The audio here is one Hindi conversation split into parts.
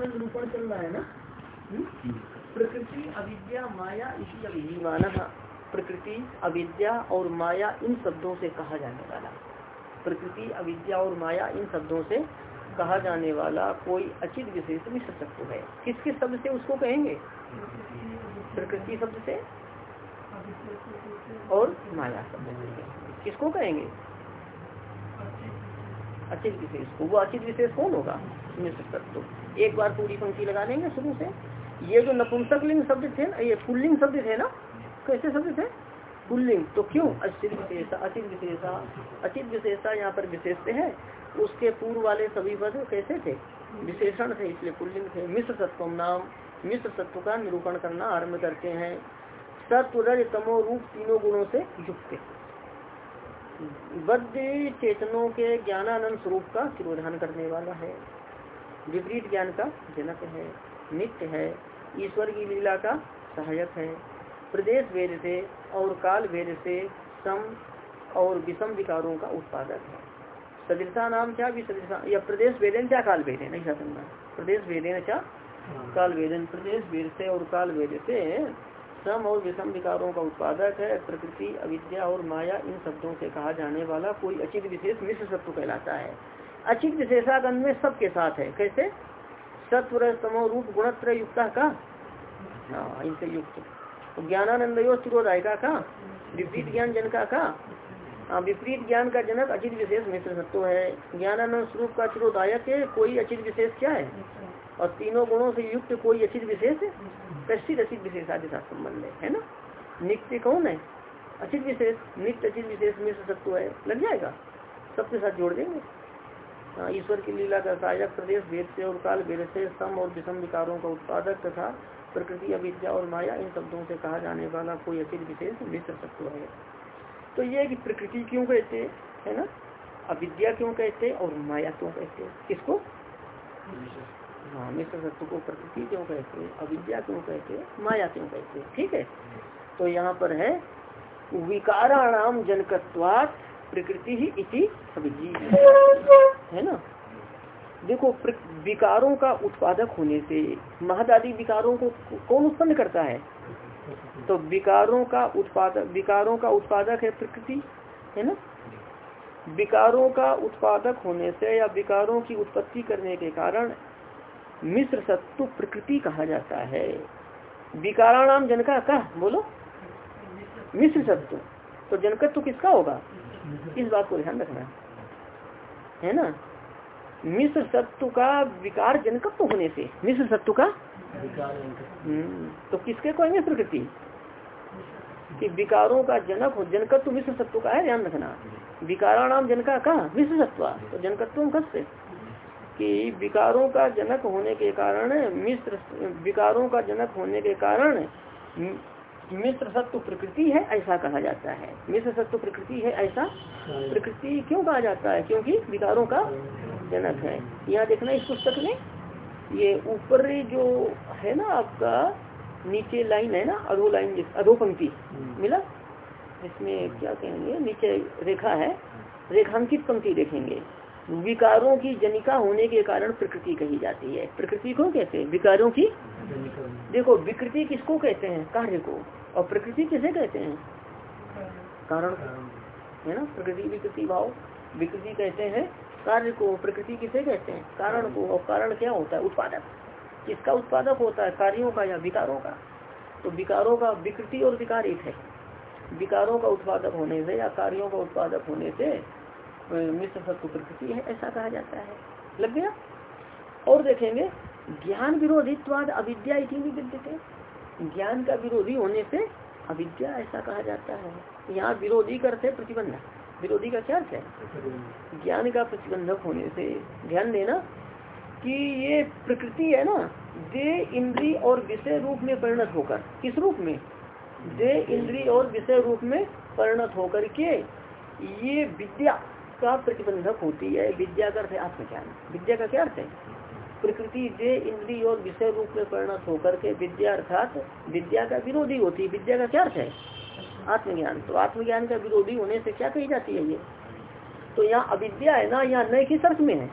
निरूपण चल रहा है ना? हम्म? प्रकृति अविद्या माया इसी अभिमान प्रकृति अविद्या और माया इन शब्दों से कहा जाने वाला। प्रकृति अविद्या और माया इन शब्दों से कहा जाने वाला कोई अचित विशेष मिश्र तत्व है। किसके शब्द से उसको कहेंगे? प्रकृति शब्द से और माया शब्द से किसको कहेंगे? अचित विशेष को। वो अचित विशेष कौन होगा? मिश्र तत्व एक बार पूरी पंक्ति लगा लेंगे शुरू से। ये जो नपुंसक लिंग शब्द थे ना, ये पुल्लिंग शब्द थे ना? कैसे शब्द थे? पुल्लिंग। तो क्यों? अचित विशेषा अचित विशेषा अचित विशेषा यहाँ पर विशेष है। उसके पूर्व वाले सभी पद कैसे थे? विशेषण थे, इसलिए पुल्लिंग थे। मिश्र तत्व नाम, मिश्र सत्व का निरूपण करना आरंभ करते हैं। सत्व रज तमो रूप तीनों गुणों से युक्त। बद्ध चेतनों के ज्ञानानंद स्वरूप का तिरोधान करने वाला है। विपरीत ज्ञान का जनक है नित्य है ईश्वर की लीला का सहायक है। प्रदेश वेद से और काल वेद से सम और विषम विकारों का उत्पादक है। सदृशा नाम क्या भी सदृशा या प्रदेश वेदन क्या काल वेदन ऐसा समझना। प्रदेश वेदन क्या? काल वेदन। प्रदेश वेद से और काल वेद से सम और विषम विकारों का उत्पादक है। प्रकृति अविद्या और माया इन शब्दों से कहा जाने वाला कोई अचित विशेष मिश्र सत्व कहलाता है। अचित विशेषागन में सबके साथ है। कैसे? सत्व समो रूप गुणत्र युक्त का हाँ इनसे युक्त। तो ज्ञानानंद का विपरीत ज्ञान जनका का हाँ विपरीत ज्ञान का जनक अचित विशेष मित्र सत्व है। ज्ञानानंद स्वरूप का चिरोदायक है कोई अचित विशेष क्या है? और तीनों गुणों से युक्त कोई अचित विशेष कश्चित अचित विशेष आदि साथ संबंध है है ना? नित्य कौन है? अचित विशेष, नित्य अचित विशेष मिश्र सत्व है। लग जाएगा? सबके साथ जोड़ देंगे। हाँ ईश्वर की लीला का सहायक प्रदेश वेद से और काल वेद से सम और विषम विकारों का उत्पादक तथा प्रकृति अविद्या और माया इन शब्दों से कहा जाने वाला कोई अचित विशेष मिश्र तत्व है। तो ये कि प्रकृति क्यों कहते है ना? अविद्या क्यों कहते और माया क्यों कहते किसको? हाँ मिश्र तत्व को प्रकृति क्यों कहते अविद्या क्यों कहते माया क्यों कहते ठीक है? तो यहाँ पर है विकाराणाम जनकत्वात प्रकृति ही इति अभिजी है ना? देखो विकारों का उत्पादक होने से, महदादी विकारों को कौन उत्पन्न करता है? तो विकारों का उत्पादक, विकारों का उत्पादक है प्रकृति, है ना? विकारों का उत्पादक होने से या विकारों की उत्पत्ति करने के कारण मिश्र सत्व प्रकृति कहा जाता है। विकाराणाम जनका का? बोलो। मिश्र सत्व। तो जनकत्व किसका होगा? इस बात को ध्यान रखना। है ना? मिश्र सत्व का विकार जनकत्व होने से। मिश्र सत्व का? हम्म, तो किसके कहेंगे प्रकृति कि विकारों का जनक हो जनकत्व मिश्र सत्व का है ध्यान रखना। विकाराणाम जनका का? मिश्र सत्व तो जनकत्व कस्य कि विकारों का जनक होने के कारण मिश्र विकारों का जनक होने के कारण मिश्र सत्व प्रकृति है ऐसा कहा जाता है। मिश्र सत्व प्रकृति है ऐसा प्रकृति क्यों कहा जाता है? क्योंकि विकारों का जनक है। यहाँ देखना इस पुस्तक में ये ऊपर जो है ना आपका नीचे लाइन है ना अधो लाइन अधो पंक्ति मिला? इसमें क्या कहेंगे? नीचे रेखा है रेखांकित पंक्ति देखेंगे। विकारों की जनिका होने के कारण प्रकृति कही जाती है। प्रकृति को कहते हैं? विकारों की? देखो, विकृति किसको कहते हैं? कार्य को। और प्रकृति किसे कहते हैं? कारण है ना? प्रकृति, विकृति, भाव। विकृति कहते हैं कार्य को। प्रकृति किसे कहते हैं? कारण को। और कारण क्या होता है? उत्पादक। किसका उत्पादक होता है? कार्यों का या विकारों का? तो विकारों का विकृति और विकार एक है। विकारों का उत्पादक होने से या कार्यों का उत्पादक होने से मिश्र सत्व प्रकृति है, ऐसा कहा जाता है। लग गया? और देखेंगे, ज्ञान विरोधित्वाद अविद्या ज्ञान का विरोधी होने से अविद्या ऐसा कहा जाता है। यहाँ विरोधी करते प्रतिबंधक विरोधी का क्या है? ज्ञान का प्रतिबंधक होने से। ध्यान देना कि ये प्रकृति है ना, दे इंद्री और विषय रूप में परिणत होकर, किस रूप में? दे इंद्री और विषय रूप में परिणत होकर के ये विद्या का प्रतिबंधक होती है विद्या का अर्थ है आत्मज्ञान। विद्या का क्या अर्थ है? प्रकृति दे इंद्रिय और विषय रूप में परिणत होकर के विद्या अर्थात विद्या का विरोधी होती है। विद्या का क्या अर्थ है? आत्मज्ञान। तो आत्मज्ञान का विरोधी होने से क्या कही जाती है ये? तो यहाँ अविद्या है ना, यहाँ नए किस अर्थ में है।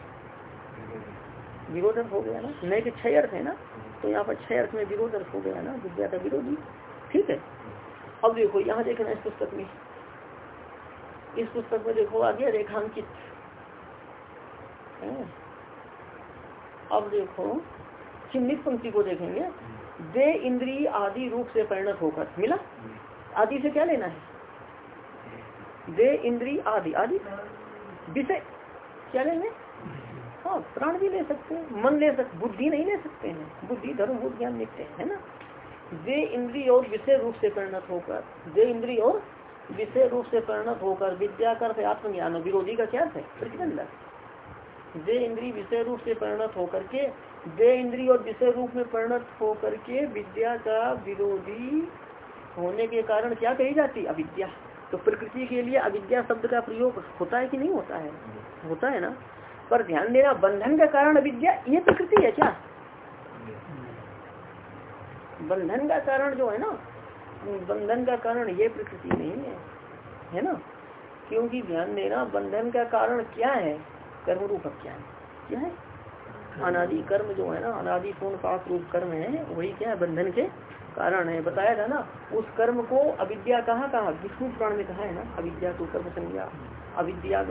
विरोध अर्थ हो गया ना? नए के छह अर्थ है ना? तो यहाँ पर छह अर्थ में विरोध अर्थ हो गया ना? विद्या का विरोधी। ठीक है? अब देखो, यहाँ देखना इस पुस्तक में। इस पुस्तक में देखो आगे रेखांकित। अब देखो चिन्हित पंक्ति को देखेंगे। दे इंद्रिय आदि रूप से परिणत होकर मिला? आदि से क्या लेना है? दे इंद्री आदि आदि? विषय। क्या लेंगे? हाँ प्राण भी ले सकते हैं मन ले सकते बुद्धि नहीं ले सकते हैं। बुद्धि धर्म ज्ञान लिखते हैं ना? वे इंद्री और विषय रूप से परिणत होकर वे इंद्रिय और विषय रूप से परिणत होकर विद्या कर आत्मज्ञान विरोधी का क्या है? प्रतिबंधक वे इंद्रिय विषय रूप से परिणत होकर के वे इंद्रिय और विषय रूप में परिणत होकर के विद्या का विरोधी होने के कारण क्या कही जाती अविद्या। तो प्रकृति के लिए अविद्या शब्द का प्रयोग होता है कि नहीं होता है? होता है ना? पर ध्यान देना, बंधन का कारण अविद्या, ये प्रकृति है क्या? बंधन का कारण जो है ना बंधन का कारण ये प्रकृति नहीं है है ना? क्योंकि ध्यान देना, बंधन का कारण क्या है? कर्म रूप है? क्या है? अनादि कर्म जो है ना, अनादि पूर्ण पाप रूप कर्म है, वही क्या है? बंधन के कारण है। बताया था ना, उस कर्म को अविद्या कहाँ कहा? विष्णु प्राण में कहा है ना, अविद्या तो कर्म संज्ञा। अविद्या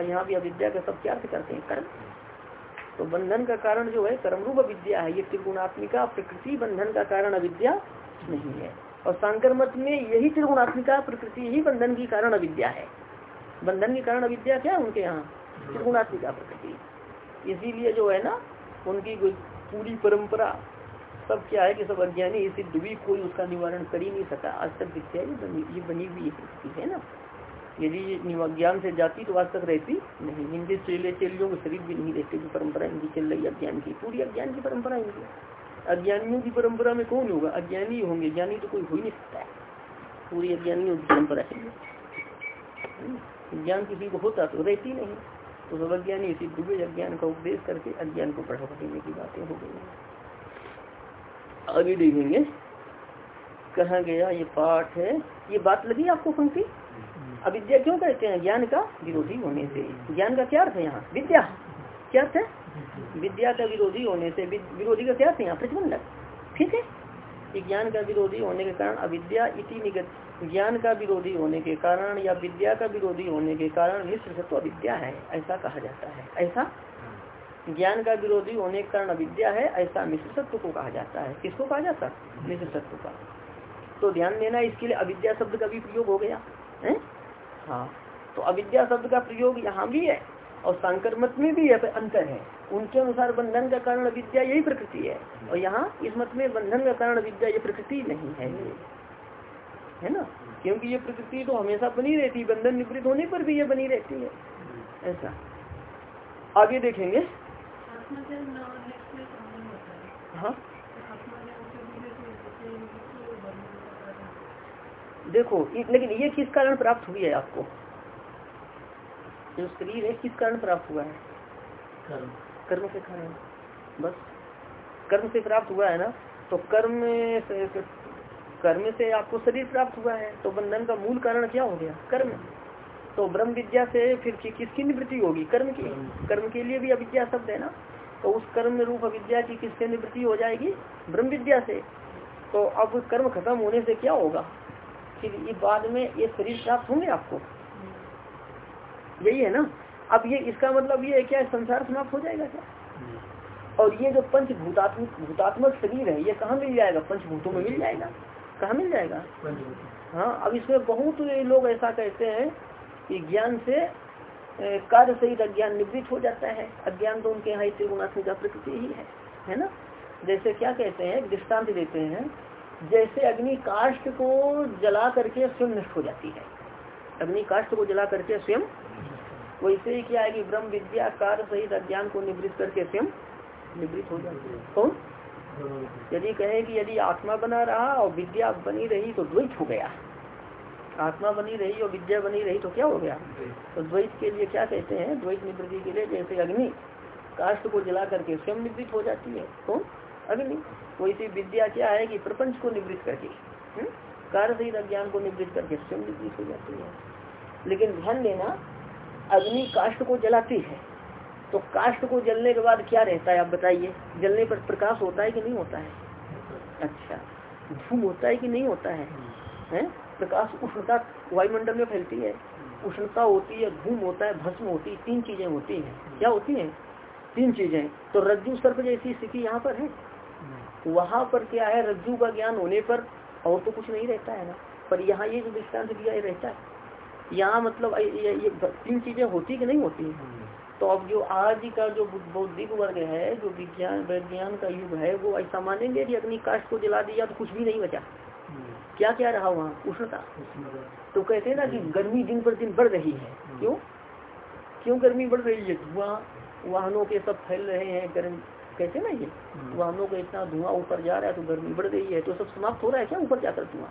यहाँ भी अविद्या का सब क्या करते हैं कर्म। तो बंधन का कारण जो है कर्म रूप अविद्या है। ये त्रिगुणात्मिका प्रकृति बंधन का कारण अविद्या नहीं है। और सांकर मत में यही त्रिगुणात्मिका प्रकृति ही बंधन की कारण अविद्या है। बंधन के कारण अविद्या क्या है उनके यहाँ? त्रिगुणात्मिका प्रकृति। इसीलिए जो है ना, उनकी पूरी परंपरा, सब क्या है कि सब अज्ञानी, इसी दुबी कोई उसका निवारण कर ही नहीं सका। आज तक ये बनी ये बनी हुई है ना? यदि ज्ञान से जाती तो आज तक रहती नहीं। इनके चेले चेलियों के शरीर भी नहीं रहते, जो परंपरा इनकी चल रही है, अज्ञान की। पूरी अज्ञान की परंपरा इनकी अज्ञानियों की परंपरा में कौन होगा? अज्ञानी होंगे। ज्ञानी तो कोई हो ही नहीं सकता है। पूरी अज्ञानियों की परंपरा है। ज्ञान किसी को होता तो रहती नहीं। तो सब अज्ञानी इसी डूबे अज्ञान का उपदेश करके अज्ञान को बढ़ावा देने की बातें हो गई आगे देखेंगे। कहा गया, ये पाठ है। ये बात लगी आपको पंक्ति? अविद्या क्यों कहते हैं? ज्ञान का विरोधी होने से। ज्ञान का क्या अर्थ है यहाँ? विद्या। क्या अर्थ है? विद्या का विरोधी होने से विरोधी का क्या है यहाँ प्रतिबंधक। ठीक है? ज्ञान का विरोधी होने के कारण अविद्या इति निगत ज्ञान का विरोधी होने के कारण या विद्या का विरोधी होने के कारण मिश्र तो अविद्या है, ऐसा कहा जाता है। ऐसा? ज्ञान का विरोधी होने के कारण अविद्या है, ऐसा मिश्र सत्व को कहा जाता है। किसको कहा जाता? है मिश्र सत्व का। तो ध्यान देना, इसके लिए अविद्या शब्द का भी प्रयोग हो गया। है? हाँ। तो अविद्या शब्द का प्रयोग यहाँ भी है। और सांकर मत में भी अंतर है। उनके अनुसार बंधन का कारण अविद्या यही प्रकृति है। और यहाँ इस मत में बंधन का कारण अविद्या ये प्रकृति नहीं है। है ना? क्योंकि ये प्रकृति तो हमेशा बनी रहती है। बंधन निवृत्त होने पर भी ये बनी रहती है। ऐसा। आगे देखेंगे। हाँ? देखो, लेकिन ये किस कारण प्राप्त हुई है आपको? जो शरीर है किस कारण प्राप्त हुआ है? कर्म। कर्म के कारण बस। कर्म से प्राप्त हुआ है ना? तो कर्म से कर्म से आपको शरीर प्राप्त हुआ है तो बंधन का मूल कारण क्या हो गया? कर्म। तो ब्रह्म विद्या से फिर किसकी निवृत्ति होगी? कर्म की। कर्म के लिए भी अविद्या शब्द है ना? तो उस कर्म रूप अविद्या की किससे निवृत्ति हो जाएगी? ब्रह्म विद्या से। तो अब कर्म खत्म होने से क्या होगा? फिर ये बाद में ये शरीर प्राप्त होंगे आपको? यही है ना? अब ये इसका मतलब ये है क्या संसार समाप्त हो जाएगा क्या? और ये जो पंच भूतात्मक भूतात्मक शरीर है ये कहाँ मिल जाएगा? पंचभूतों में मिल जाएगा। कहाँ मिल जाएगा? हाँ अब इसमें बहुत लोग ऐसा कहते हैं कि ज्ञान से कार्य सहित अज्ञान निवृत्त हो जाता है। अज्ञान तो उनके यहाँ त्रिगुणात्मिका प्रकृति ही है है ना? जैसे क्या कहते हैं दृष्टांत देते हैं। जैसे अग्नि काष्ट को जला करके स्वयं नष्ट हो जाती है। अग्नि काष्ट को जला करके स्वयं, वैसे ही क्या है कि ब्रह्म विद्या, कार्य सहित अज्ञान को निवृत्त करके स्वयं निवृत्त हो जाती है। कौन यदि कहे कि यदि आत्मा बना रहा और विद्या बनी रही तो द्वैत हो गया। आत्मा बनी रही और विद्या बनी रही तो क्या हो गया? तो द्वैत के लिए क्या कहते हैं? द्वैत निवृत्ति के लिए जैसे अग्नि काष्ट को जला करके स्वयं निवृत्त हो जाती है। कौन अग्नि, वैसे विद्या क्या है कि प्रपंच को निवृत्त करके। हम्म? कार्य सहित अज्ञान को निवृत्त करके स्वयं निवृत्त हो जाती है। लेकिन ध्यान देना, अग्नि काष्ट को जलाती है। तो काष्ट को जलने के बाद क्या रहता है आप बताइए? जलने पर प्रकाश होता है कि नहीं होता है? अच्छा धूम होता है कि नहीं होता है? हैं? प्रकाश उष्णता वायुमंडल में फैलती है। उष्णता होती है, धूम होता है, भस्म होती है, तीन चीज़ें होती हैं। क्या होती हैं? तीन चीज़ें। तो रज्जु सर्प जैसी स्थिति यहाँ पर है। वहाँ पर क्या है? रज्जु का ज्ञान होने पर और तो कुछ नहीं रहता है ना। पर यहाँ ये जो दृष्टांत दिया ये रहता है। यहाँ मतलब ये, ये तीन चीज़ें होती कि नहीं होती तो अब जो आज का जो बौद्धिक वर्ग है जो विज्ञान विज्ञान का युग है वो ऐसा मानेंगे कि अग्नि काष्ट को जला दिया तो कुछ भी नहीं बचा। क्या क्या रहा वहाँ? उष्णता। तो कहते हैं ना कि गर्मी दिन पर दिन बढ़ रही है। क्यों? क्यों गर्मी बढ़ रही है? धुआँ वाहनों के सब फैल रहे हैं गर्म कैसे ना ये वाहनों का इतना धुआँ ऊपर जा रहा है तो गर्मी बढ़ गई है तो सब समाप्त हो रहा है क्या ऊपर जाकर धुआँ?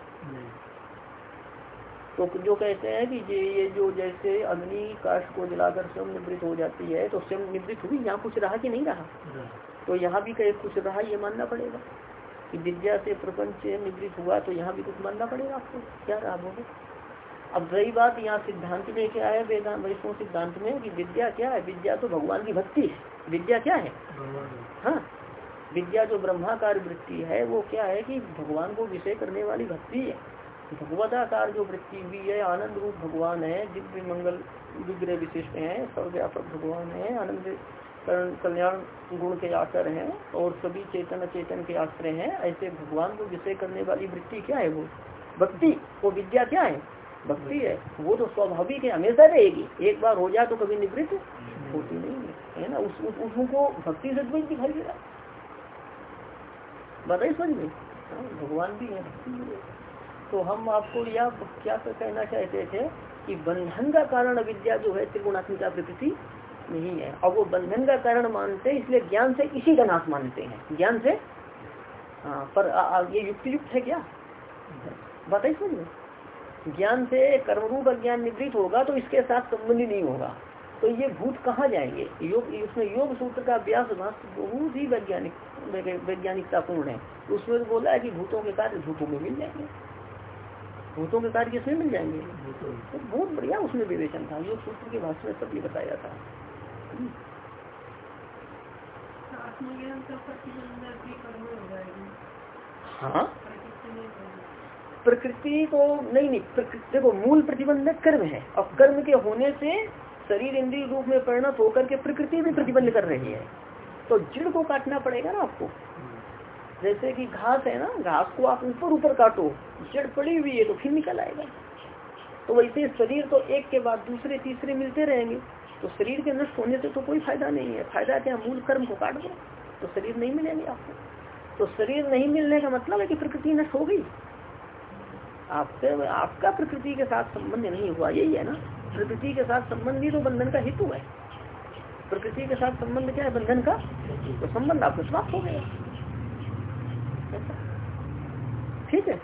तो जो कहते हैं कि ये ये जो जैसे अग्नि काष्ट को जलाकर स्वयं निवृत्त हो जाती है तो स्वयं निवृत्त हुई यहाँ कुछ रहा कि नहीं रहा? तो यहाँ भी कहे कुछ रहा ये मानना पड़ेगा। कि विद्या से प्रपंच निवृत्त हुआ तो यहाँ भी कुछ मानना पड़ेगा आपको क्या रहा बोले? अब रही बात यहाँ सिद्धांत में क्या है वेदांत वैष्णव सिद्धांत में कि विद्या क्या है? विद्या तो भगवान की भक्ति है। विद्या क्या है? हाँ। विद्या जो ब्रह्माकार वृत्ति है वो क्या है कि भगवान को विषय करने वाली भक्ति है। भगवताकार जो वृत्ति भी है आनंद रूप भगवान है दिव्य मंगल विग्रह विशिष्ट है सर्वव्यापक भगवान है आनंद कल्याण गुण के आकर हैं और सभी चेतन अचेतन के आश्रय हैं। ऐसे भगवान को विषय करने वाली वृत्ति क्या है वो? भक्ति। वो विद्या क्या है? भक्ति है वो तो स्वाभाविक है हमेशा रहेगी। एक बार हो जाए तो कभी निवृत्त होती नहीं है। है ना? उस, उस उसको भक्ति से तो दिखाई दे रहा बताइए समझ में? हाँ, भगवान भी है तो हम आपको यह क्या कहना चाहते थे कि बंधन का कारण अविद्या जो है त्रिगुणात्मिका प्रकृति नहीं है। और वो बंधन का कारण मानते हैं इसलिए ज्ञान से इसी का नाश मानते हैं। ज्ञान से? हाँ पर आ, आ, ये युक्त युक्त है क्या? बताइए समझ ज्ञान से कर्मरूप ज्ञान निवृत्त होगा तो इसके साथ संबंधी नहीं होगा। तो ये भूत कहाँ जाएँगे? योग उसमें योग सूत्र का अभ्यास बहुत ही वैज्ञानिक वैज्ञानिकतापूर्ण है। उसमें तो बोला है कि भूतों के कार्य भूतों में मिल जाएँगे। भूतों के कार्य किसमें मिल जाएँगे? तो बहुत बढ़िया उसमें विवेचन था। योग सूत्र के भाषण में सब ये बताया था। हाँ प्रकृति को, नहीं नहीं देखो, मूल प्रतिबंधक कर्म है। और कर्म के होने से शरीर इंद्रिय रूप में परिणत होकर के प्रकृति भी प्रतिबंध कर रही है। तो जड़ को काटना पड़ेगा ना आपको। जैसे कि घास है ना, घास को आप ऊपर ऊपर काटो, जड़ पड़ी हुई है तो फिर निकल आएगा। तो वैसे शरीर तो एक के बाद दूसरे, तीसरे मिलते रहेंगे। तो शरीर के नष्ट होने से तो कोई फ़ायदा नहीं है। फ़ायदा क्या? मूल कर्म को काट दो तो शरीर नहीं मिलेंगे आपको। तो शरीर नहीं मिलने का मतलब है कि प्रकृति नष्ट हो गई। आपसे आपका प्रकृति के साथ संबंध नहीं हुआ यही है ना? प्रकृति के साथ संबंध ही तो बंधन का हेतु है। प्रकृति के साथ संबंध क्या है? बंधन का? तो संबंध आपको समाप्त हो गया। ठीक है?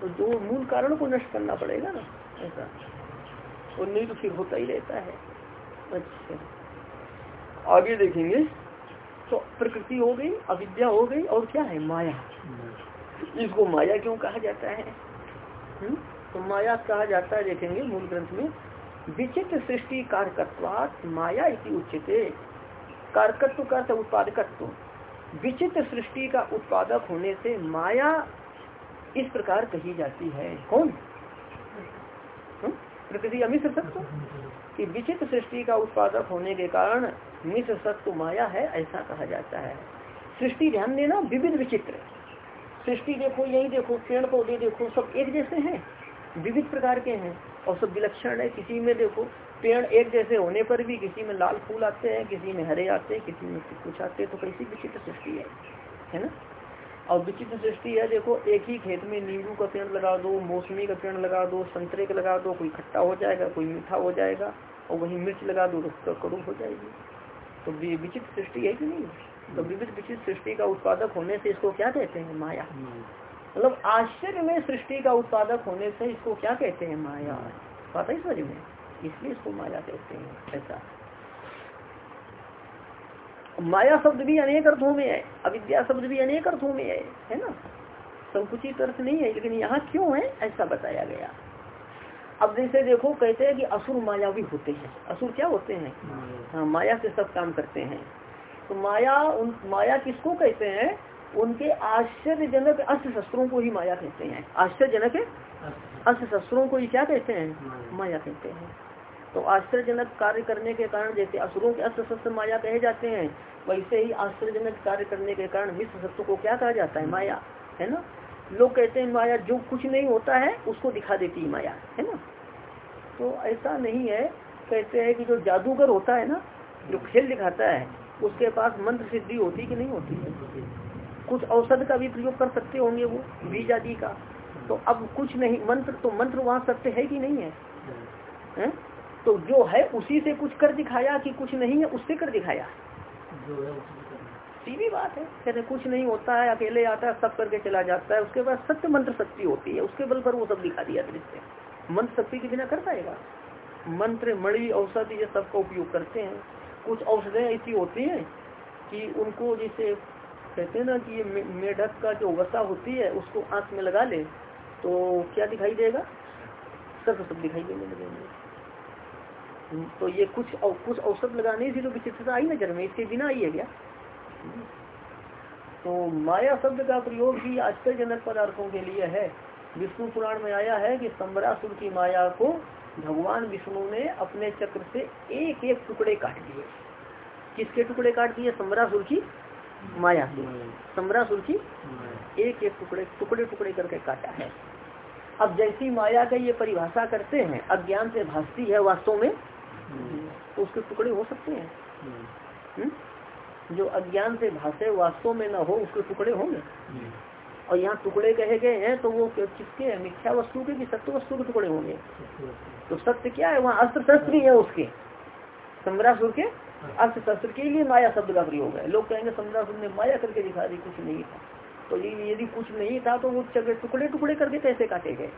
तो जो मूल कारण को नष्ट करना पड़ेगा ना ऐसा। और नहीं तो फिर होता ही रहता है। अच्छा। आगे देखेंगे। तो प्रकृति हो गई अविद्या हो गई और क्या है? माया। इसको माया क्यों कहा जाता है? तो माया कहा जाता है, देखेंगे मूल ग्रंथ में विचित्र सृष्टि कारकत्वात माया इति उच्चते कारकत्व का उत्पादकत्व। विचित्र सृष्टि का उत्पादक होने से माया इस प्रकार कही जाती है। कौन? हम्म? प्रकृति अमिश्र सत्व कि विचित्र सृष्टि का उत्पादक होने के कारण मिश्र सत्व माया है, ऐसा कहा जाता है। सृष्टि ध्यान देना विविध विचित्र। सृष्टि देखो, यही देखो पेड़ पौधे देखो, सब एक जैसे हैं, विविध प्रकार के हैं, और सब विलक्षण है। किसी में देखो, पेड़ एक जैसे होने पर भी किसी में लाल फूल आते हैं, किसी में हरे आते हैं, किसी में कुछ आते हैं तो कैसी विचित्र सृष्टि है है ना? और विचित्र सृष्टि है, देखो, एक ही खेत में नींबू का पेड़ लगा दो, मौसमी का पेड़ लगा दो, संतरे का लगा दो, कोई खट्टा हो जाएगा, कोई मीठा हो जाएगा, और वही मिर्च लगा दो तो कड़ू हो जाएगी। तो विचित्र सृष्टि है कि नहीं? तो विविध विचित्र सृष्टि का उत्पादक होने से इसको क्या कहते हैं माया? मतलब आश्चर्य में सृष्टि का उत्पादक होने से इसको क्या कहते हैं माया? पता ही समझ में। इसलिए इसको माया कहते हैं ऐसा। माया शब्द भी अनेक अर्थों में है अविद्या शब्द भी अनेक अर्थों में है है ना? संकुचित अर्थ नहीं है लेकिन यहाँ क्यों है ऐसा बताया गया। अब जैसे देखो कहते हैं कि असुर माया भी होते हैं। असुर क्या होते हैं? हाँ माया से सब काम करते हैं। तो माया उन माया किसको कहते हैं? उनके आश्चर्यजनक अस्त्र शस्त्रों को ही माया कहते हैं। आश्चर्यजनक अस्त्र शस्त्रों को ही क्या कहते हैं? माया। कहते हैं। तो आश्चर्यजनक कार्य करने के कारण जैसे असुरों के अस्त्र शस्त्र माया कहे जाते हैं वैसे ही आश्चर्यजनक कार्य करने के कारण मिश्र शस्त्र को क्या कहा जाता है? माया है ना? लोग कहते हैं माया जो कुछ नहीं होता है उसको दिखा देती है माया है ना? तो ऐसा नहीं है। कहते हैं कि जो जादूगर होता है ना जो खेल दिखाता है उसके पास मंत्र सिद्धि होती कि नहीं होती? है कुछ औषध का भी प्रयोग कर सकते होंगे वो बीज आदि का। तो अब कुछ नहीं मंत्र तो मंत्र वहाँ सत्य है कि नहीं है, है? तो जो है उसी से कुछ कर दिखाया कि कुछ नहीं है उससे कर दिखाया। सीधी बात है। कहते कुछ नहीं होता है अकेले आता है सब करके चला जाता है उसके बाद सत्य मंत्र शक्ति होती है उसके बल पर वो सब दिखा दिया दृश्य मंत्र शक्ति के बिना कर पाएगा। मंत्र मणि औषधि ये सब का उपयोग करते हैं। कुछ औषधें ऐसी होती हैं कि उनको जैसे कहते हैं ना कि ये मेढक का जो वसा होती है उसको आँख में लगा ले तो क्या दिखाई देगा? सब सब दिखाई देने लगेंगे। तो ये कुछ औ, कुछ औषध लगाने से जो विचित्रता आई नज़र में इसके बिना आई है क्या? तो माया शब्द का प्रयोग भी आश्चर्यजनक पदार्थों के लिए है। विष्णु पुराण में आया है कि सम्रासुर की माया को भगवान विष्णु ने अपने चक्र से एक एक टुकड़े काट दिए। किसके टुकड़े काट दिए? सम्रासुर की माया सम्रासुर की एक एक टुकड़े टुकड़े टुकड़े करके काटा है। अब जैसी माया का ये परिभाषा करते हैं अज्ञान से भासती है वास्तव में तो उसके टुकड़े हो सकते हैं। हुँ? जो अज्ञान से भाषे वास्तव में न हो उसके टुकड़े होंगे। और यहाँ टुकड़े कहे गए हैं तो वो किसके मिथ्या वस्तु के कि सत्य वस्तु के टुकड़े होंगे? तो सत्य क्या है? वहाँ अस्त्र शस्त्र ही है उसके। सम्रासुर के अस्त्र शस्त्र के लिए माया शब्द का प्रयोग है लोग कहेंगे सम्रासुर ने माया करके दिखा दी कुछ नहीं था। तो ये यदि कुछ नहीं था तो वो टुकड़े टुकड़े करके कैसे काटे गए।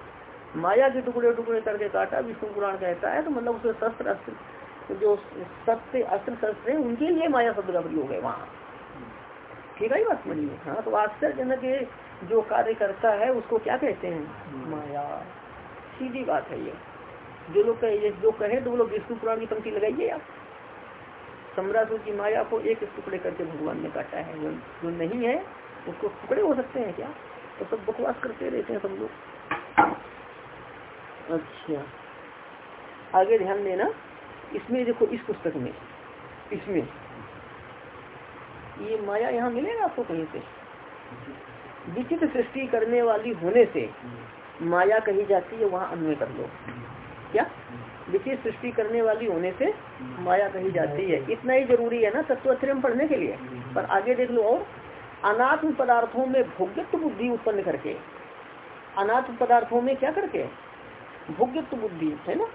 माया के टुकड़े टुकड़े करके काटा विष्णु पुराण कहता है तो मतलब उसके शस्त्र अस्त्र जो सत्य अस्त्र शस्त्र है उनके लिए माया शब्द का प्रयोग है वहाँ। ठीक है बात समझिए? हाँ तो आश्चर्यजनक जो कार्य करता है उसको क्या कहते हैं? माया। सीधी बात है ये। जो लोग कहे जो कहे तो वो लोग विष्णु पुराण की पंक्ति लगाइए आप। सम्राट की माया को एक टुकड़े करके भगवान ने काटा है। जो, जो नहीं है उसको टुकड़े हो सकते हैं क्या? तो सब बकवास करते रहते हैं सब लोग। अच्छा। आगे ध्यान देना इसमें देखो इस पुस्तक में इसमें। ये माया यहाँ मिलेगा आपको कहीं से? विचित्र सृष्टि करने वाली होने से माया कही जाती है वहाँ अन्वय कर लो। क्या? विचित्र सृष्टि करने वाली होने से माया कही जाती है। इतना ही ज़रूरी है ना तत्व पढ़ने के लिए। पर आगे देख लो और अनात्म पदार्थों में भोग्यत्व बुद्धि उत्पन्न करके, अनात्म पदार्थों में क्या करके? भोग्यत्व बुद्धि, है ना?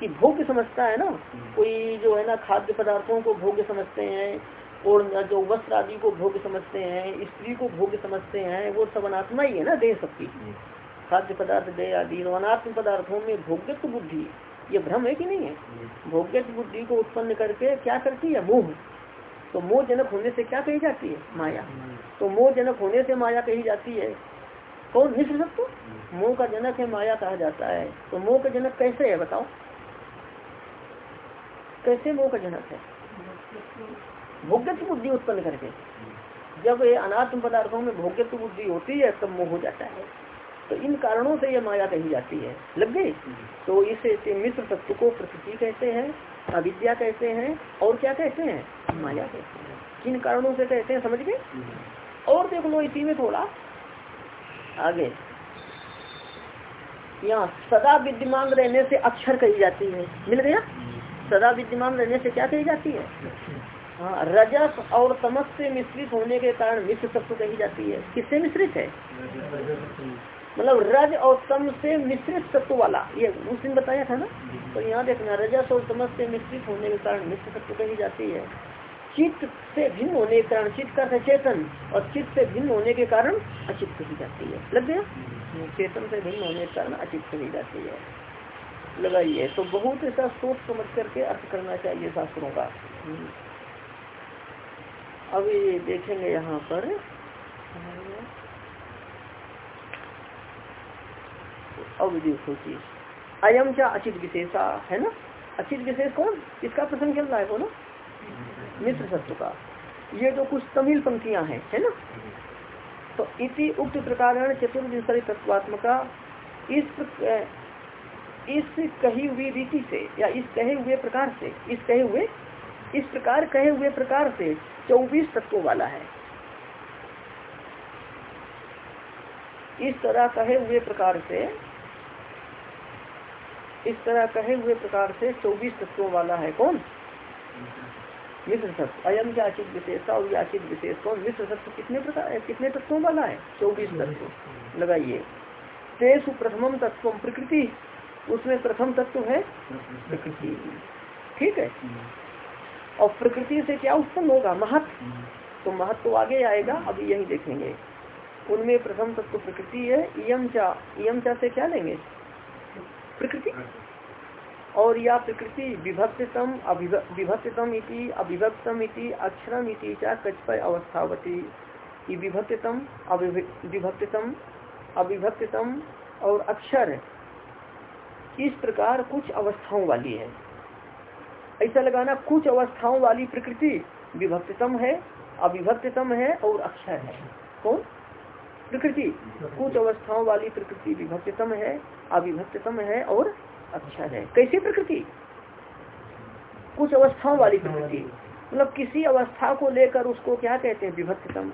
कि भोग्य समझता है ना? कोई जो है ना खाद्य पदार्थों को भोग्य समझते हैं, और जो वस्त्र आदि को भोग्य समझते हैं, स्त्री को भोग्य समझते हैं, वो सब अनात्मा ही है ना देह सबकी खाद्य पदार्थ दे आदि अनात्म पदार्थों में भोग्यत्व बुद्धि ये भ्रम है कि नहीं है? भोग्यत्व बुद्धि को उत्पन्न करके क्या करती है? मोह। तो मोह जनक होने से क्या कही जाती है? माया। तो मोह जनक होने से माया कही जाती है? कौन? मिश्र सत्व मोह का जनक है माया कहा जाता है। तो मोह का जनक कैसे है बताओ? कैसे मोह का जनक है? भोग्यत्व बुद्धि उत्पन्न करके। जब ये अनात्म पदार्थों में भोग्यत्व बुद्धि होती है तब मोह हो जाता है। तो इन कारणों से यह माया कही जाती है। लग गई? तो इसे मित्र तत्व को प्रकृति कहते हैं, अविद्या कहते हैं, और क्या कहते हैं? माया कहते हैं। किन कारणों से कहते हैं, समझ गए? और देख लो, इसी में थोड़ा आगे। यहाँ सदा विद्यमान रहने से अक्षर कही जाती है। मिल गया? सदा विद्यमान रहने से क्या कही जाती है? हाँ रजस और तमस से मिश्रित होने के कारण मिश्र तत्व कही जाती है। किससे मिश्रित है? मतलब रज और तम से मिश्रित तत्व वाला ये उस दिन बताया था ना? तो यहाँ देखना रजस और तमस से मिश्रित होने के कारण मिश्र तत्व कही जाती है। चित्त से भिन्न होने के कारण चित्त का चेतन और चित्त से भिन्न होने के कारण अचित कही जाती है। लग गया? चेतन से भिन्न होने के कारण अचित कही जाती है। लगाइए तो बहुत ऐसा सोच समझ करके अर्थ करना चाहिए शास्त्रों का। अभी देखेंगे यहाँ पर। अब देखो चीज़ अयम चा अचित विशेषा, है ना? अचित विशेष कौन? इसका प्रसंग चल रहा है बोलो? मिश्र सत्व का। ये जो कुछ तमिल पंक्तियाँ हैं, है ना? तो इति उक्त प्रकार चतुर्विंशति तत्वात्मका इस इस कही हुई रीति से, या इस कहे हुए प्रकार से, इस कहे हुए, इस प्रकार कहे हुए प्रकार से चौबीस तत्वों वाला है। इस तरह कहे हुए प्रकार से, इस तरह कहे हुए प्रकार से चौबीस तत्वों वाला है कौन? मिश्र सत्व अयम याचित विशेषता और याचित विशेष कौन मिश्र सत्व कितने प्रकार कितने तत्वों वाला है? चौबीस तत्व। लगाइए। तेसु प्रथम तत्व प्रकृति। उसमें प्रथम तत्व है प्रकृति। ठीक है? और प्रकृति से क्या उत्पन्न होगा? महत्व। तो महत्व तो आगे आएगा, अभी यही देखेंगे। उनमें प्रथम तत्व प्रकृति है यम चा यम चा से क्या लेंगे? प्रकृति? और या प्रकृति विभक्तम विभक्तम इति अविभक्तम इति, अक्षरम इति चा कचपय अवस्थावती। विभक्तम अविभक्तम अविभक्तम और अक्षर इस प्रकार कुछ अवस्थाओं वाली है। ऐसा लगाना कुछ अवस्थाओं वाली प्रकृति विभक्तम है अविभक्तम है और अक्षर है। कौन? प्रकृति। कुछ अवस्थाओं वाली प्रकृति विभक्तम है अविभक्तम है और अक्षर है। कैसी प्रकृति? कुछ अवस्थाओं वाली प्रकृति। मतलब किसी अवस्था को लेकर उसको क्या कहते हैं? विभक्तम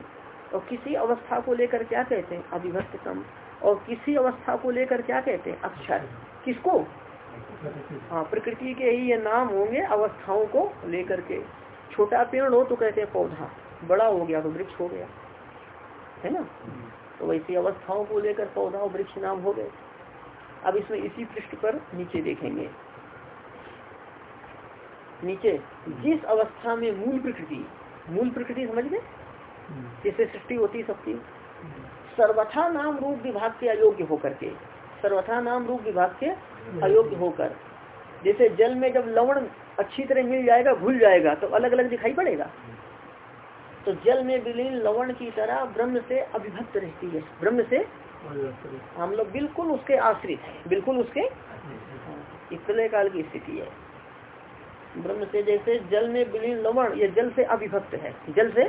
और किसी अवस्था को लेकर क्या कहते हैं? अविभक्तम और किसी अवस्था को लेकर क्या कहते हैं? अक्षर किसको? हाँ प्रकृति के ही ये नाम होंगे अवस्थाओं को लेकर के। छोटा पेड़ हो तो कहते हैं पौधा। बड़ा हो गया तो वृक्ष हो गया। है ना? तो वैसी अवस्थाओं को लेकर पौधा और वृक्ष नाम हो गए। अब इसमें इसी पृष्ठ पर नीचे देखेंगे। नीचे, जिस अवस्था में मूल प्रकृति मूल प्रकृति समझ गए? जिससे सृष्टि होती सबकी। सर्वथा नाम रूप विभाग के अयोग्य होकर के, सर्वथा नाम रूप विभाग के अयोग्य होकर, जैसे जल में जब लवण अच्छी तरह मिल जाएगा, घुल जाएगा तो अलग अलग दिखाई पड़ेगा। तो जल में विलीन लवण की तरह ब्रह्म से अभिभक्त रहती है। ब्रह्म से हम लोग बिल्कुल उसके आश्रित है बिल्कुल उसके हाँ, प्रलय काल की स्थिति है। ब्रह्म से जैसे जल में विलीन लवण ये जल से अभिभक्त है। जल से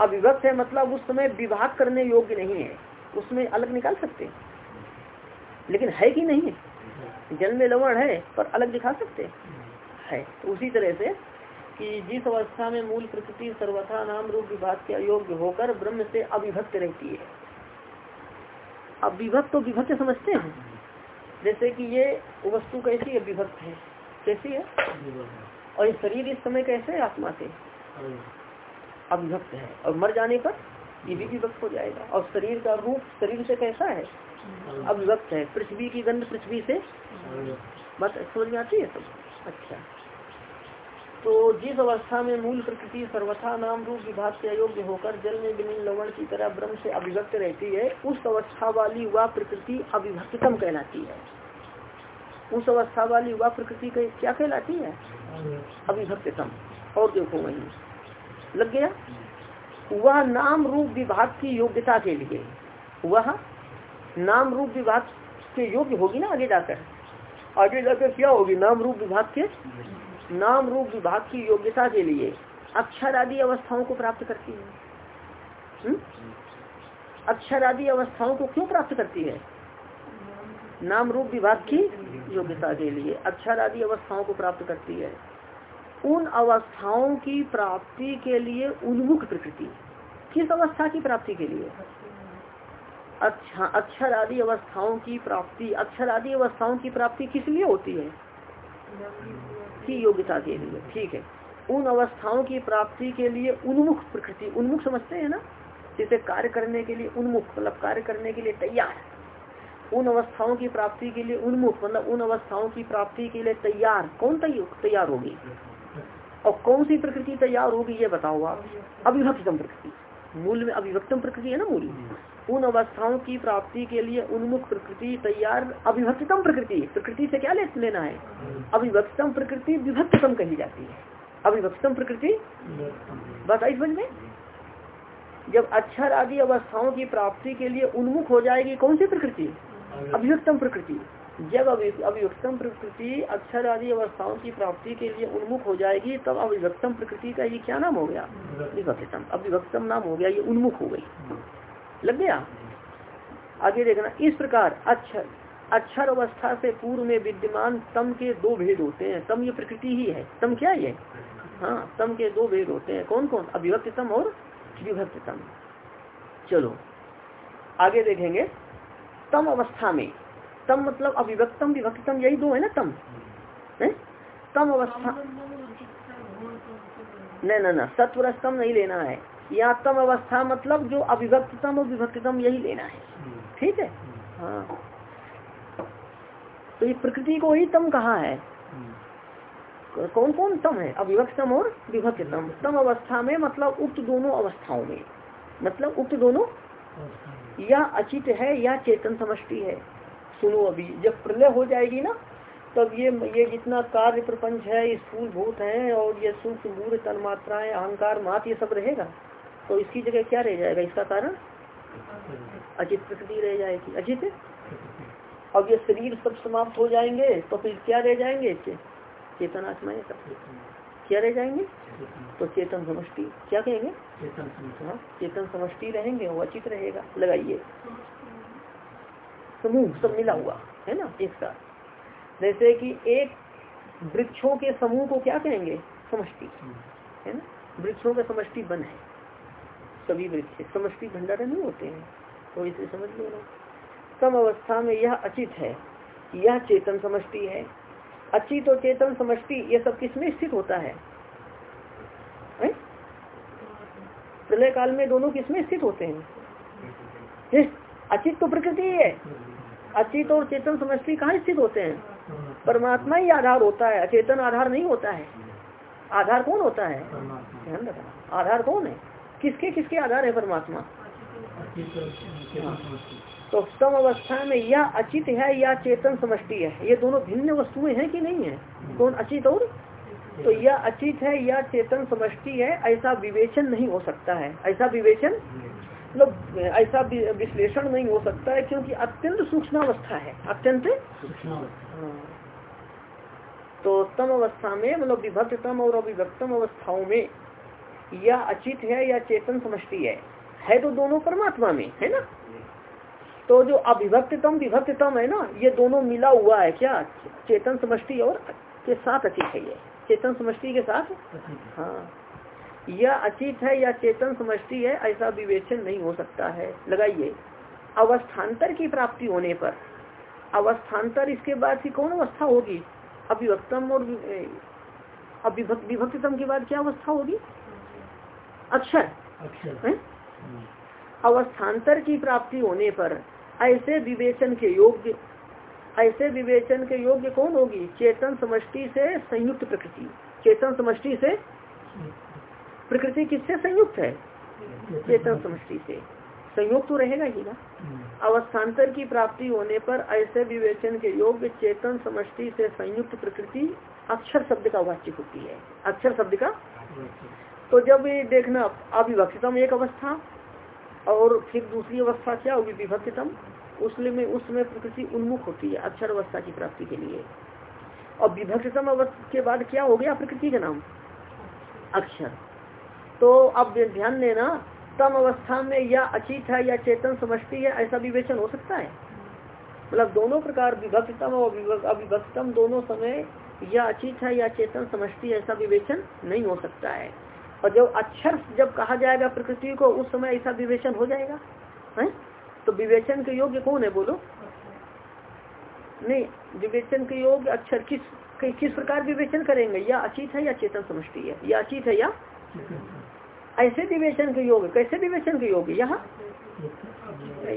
अभिभक्त है मतलब उस समय विभाग करने योग्य नहीं है। उसमें अलग निकाल सकते लेकिन है कि नहीं है? जल में लवण है पर अलग दिखा सकते है तो उसी तरह से कि जिस अवस्था में मूल प्रकृति सर्वथा नाम रूप विभाग के अयोग्य होकर ब्रह्म से अविभक्त रहती है। अब विभक्त तो विभक्त समझते हैं। जैसे कि ये वस्तु कैसी है विभक्त है? कैसी है? और ये शरीर इस समय कैसे है? आत्मा से। अविभक्त है। और मर जाने पर ये भी विभक्त हो जाएगा। और शरीर का रूप शरीर से कैसा है? अविभक्त है। पृथ्वी की गंध पृथ्वी से। बस समझ में आती है सब? अच्छा। तो जिस अवस्था में मूल प्रकृति सर्वथा नाम रूप विभाग से अयोग्य होकर जल में विलीन लवण की तरह ब्रह्म से अभिव्यक्त रहती है, उस अवस्था वाली वह प्रकृति अविभक्तम कहलाती है। उस अवस्था वाली वह प्रकृति क्या कहलाती है? अभिभक्तम और देखो वही। लग गया? वह नाम रूप विभाग की योग्यता के लिए। वह नाम रूप विभाग के योग्य होगी ना आगे जाकर? आगे जाकर क्या होगी? नाम रूप विभाग के नाम रूप विभाग की योग्यता के लिए अक्षर आदि अवस्थाओं को प्राप्त करती है। हम्म? अक्षर आदि अवस्थाओं को क्यों प्राप्त करती है? नाम रूप विभाग की योग्यता के लिए अक्षर आदि अवस्थाओं को प्राप्त करती है। उन अवस्थाओं की प्राप्ति के लिए उन्मुख प्रकृति। किस अवस्था की प्राप्ति के लिए? अच्छा अक्षर आदि अवस्थाओं की प्राप्ति। अक्षर आदि अवस्थाओं की प्राप्ति किस लिए होती है? की योग्यता के लिए ठीक है। उन अवस्थाओं की प्राप्ति के लिए उन्मुख प्रकृति, उन्मुख समझते हैं ना? जैसे कार्य करने के लिए उन्मुख मतलब कार्य करने के लिए तैयार। उन अवस्थाओं की प्राप्ति के लिए उन्मुख मतलब उन अवस्थाओं की प्राप्ति के लिए तैयार। कौन तैयार होगी? और कौन सी प्रकृति तैयार होगी, ये बताओ आप। अविभक्तम प्रकृति। मूल में अविभक्तम प्रकृति है ना मूल उन अवस्थाओं की प्राप्ति के लिए उन्मुख प्रकृति तैयार अविभक्तम प्रकृति। प्रकृति से क्या लेना है? अविभक्तम प्रकृति विभक्तम कही जाती है। अविभक्तम प्रकृति? बस आई समझ में। जब अक्षर आदि अवस्थाओं की प्राप्ति के लिए उन्मुख हो जाएगी कौन सी प्रकृति? अभिव्यक्तम प्रकृति। जब अभिव्यक्तम प्रकृति अक्षर आदि अवस्थाओं की प्राप्ति के लिए उन्मुख हो जाएगी, तब अभिव्यक्तम प्रकृति का ये क्या नाम हो गया? विभक्तम अभिव्यक्तम नाम हो गया, ये उन्मुख हो गई। लग गया। आगे देखना इस प्रकार अक्षर अक्षर अवस्था से पूर्व में विद्यमान तम के दो भेद होते हैं। तम ये प्रकृति ही है। तम क्या ये? हाँ तम के दो भेद होते हैं। कौन कौन अभिव्यक्तम और विभक्तम चलो आगे देखेंगे। तम अवस्था में तम मतलब अभिव्यक्तम विभक्तम यही दो है ना तम? है? तम अवस्था नहीं ना ना सत्वरस्तम नहीं लेना है। या तम अवस्था मतलब जो अभिव्यक्तम और विभक्तम यही लेना है। ठीक है? हाँ। तो ये प्रकृति को ही तम कहा है। कौन कौन तम है? अभिव्यक्तम और विभक्तम तम अवस्था में मतलब उक्त दोनों अवस्थाओं में। मतलब उक्त दोनों या अचित है या चेतन समष्टि है। सुनो अभी, जब प्रलय हो जाएगी ना, तब ये ये जितना कार्य प्रपंच है स्थूल भूत है और ये सूक्ष्म मूर्य तन मात्राएँ अहंकार, मात, ये सब रहेगा। तो इसकी जगह क्या रह जाएगा? इसका कारण? अजित प्रकृति रह जाएगी। अजित? अब ये शरीर सब समाप्त हो जाएँगे तो फिर क्या रह जाएँगे? चेतन आत्माएँ सब। क्या रह जाएँगे? तो चेतन समष्टि। क्या कहेंगे? हाँ चेतन समष्टि रहेंगे वो अचित रहेगा। लगाइए। समूह सब मिला हुआ है ना एक साथ। जैसे कि एक वृक्षों के समूह को क्या कहेंगे? समष्टि। है ना? वृक्षों का समष्टि बन है। सभी वृक्ष समष्टि भंडारण नहीं होते हैं। तो इसे समझ लो सम अवस्था में यह अचित है यह चेतन समष्टि है। अचित और चेतन समष्टि ये सब किसमें स्थित होता है? प्रलय काल में दोनों किसमें स्थित होते हैं? अचित तो प्रकृति ही है। अचित और चेतन समष्टि कहाँ स्थित होते हैं? परमात्मा ही आधार होता है। अचेतन आधार नहीं होता है। आधार कौन होता है? ध्यान रखना। आधार कौन है? किसके किसके आधार है परमात्मा? तो सम अवस्था में या अचित है या चेतन समष्टि है। ये दोनों भिन्न वस्तुएँ हैं कि नहीं है? कौन अचित और? तो यह अचित है या चेतन समष्टि है ऐसा विवेचन नहीं हो सकता है। ऐसा विवेचन मतलब ऐसा विश्लेषण नहीं हो सकता है क्योंकि अत्यंत सूक्ष्म अवस्था है। अत्यंत? हाँ। तो तम अवस्था में मतलब विभक्तम और अविभक्तम अवस्थाओं में या अचित है या चेतन समष्टि है। है तो दोनों परमात्मा में, है ना? तो जो अभिभक्तम विभक्तम है ना, ये दोनों मिला हुआ है क्या? चेतन समष्टि और के साथ अचित है ये। चेतन समष्टि के साथ? हाँ। या अचित है या चेतन समष्टि है, ऐसा विवेचन नहीं हो सकता है। लगाइए। अवस्थान्तर की प्राप्ति होने पर। अवस्थान्तर इसके बाद की कौन अवस्था होगी? अभिभक्तम और अभिभक्त विभक्तम के बाद क्या अवस्था होगी? अक्षर अवस्थान्तर की प्राप्ति होने पर ऐसे विवेचन के योग्य ऐसे विवेचन के योग्य कौन होगी? चेतन समष्टि से संयुक्त प्रकृति। चेतन समष्टि से प्रकृति किससे संयुक्त है? चेतन समष्टि से। संयुक्त तो रहेगा ही ना। अवस्थान्तर की प्राप्ति होने पर ऐसे विवेचन के योग्य चेतन समष्टि से संयुक्त प्रकृति अक्षर शब्द का वाच्य होती है। अक्षर शब्द का तो जब ये देखना अविभक्तम एक अवस्था और फिर दूसरी अवस्था क्या होगी? विभक्तम उसमें उसमें प्रकृति उन्मुख होती है, अक्षर अवस्था की प्राप्ति के लिए। और विभक्तम अवस्था के बाद क्या हो गया? प्रकृति का नाम। अक्षर। तो अब ध्यान देना, तम अवस्था में या अचित है या चेतन समष्टि है, ऐसा विवेचन हो सकता है? मतलब दोनों प्रकार विभक्तम और अविभक्तम दोनों समय या अचित है या चेतन समष्टि, ऐसा विवेचन नहीं हो सकता है। और जब अक्षर जब कहा जाएगा प्रकृति को, उस समय ऐसा विवेचन हो जाएगा? है? तो विवेचन के योग्य कौन है बोलो? नहीं, विवेचन के योग्य अक्षर किस किस प्रकार विवेचन करेंगे? या अचित है या चेतन समष्टि है? या अचित है या? ऐसे विवेचन के योग, कैसे विवेचन के योग? यहाँ?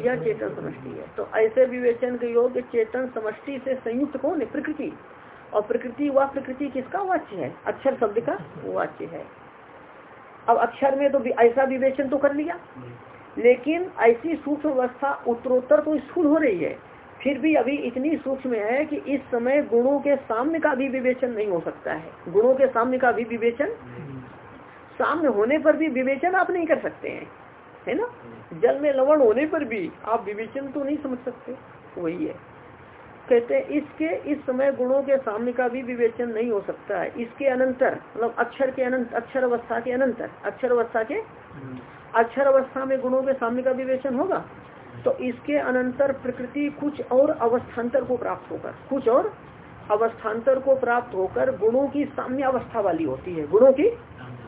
या चेतन समष्टि है। तो ऐसे विवेचन के योग चेतन समष्टि से संयुक्त कौन है? प्रकृति। और प्रकृति वह प्रकृति किसका वाच्य है? अक्षर शब्द का वाच्य है। अब अक्षर में तो ऐसा विवेचन तो कर लिया। लेकिन ऐसी सूक्ष्म अवस्था उत्तरोत्तर तो स्थूल हो रही है। फिर भी अभी इतनी सूक्ष्म है कि इस समय गुणों के सामने का भी विवेचन नहीं हो सकता है। गुणों के सामने का भी विवेचन, सामने होने पर भी विवेचन आप नहीं कर सकते हैं। है ना? जल में लवण होने पर भी आप विवेचन तो नहीं समझ सकते। वही है। कहते हैं इसके इस समय गुणों के साम्य का भी विवेचन नहीं हो सकता है। इसके अनंतर मतलब अक्षर के अनंत अक्षर अवस्था के अनंतर अक्षर अवस्था के अक्षर अवस्था में गुणों के साम्य का विवेचन होगा तो इसके अनंतर प्रकृति कुछ और अवस्थान्तर को प्राप्त होकर कुछ और अवस्थान्तर को प्राप्त होकर गुणों की साम्य अवस्था वाली होती है। गुणों की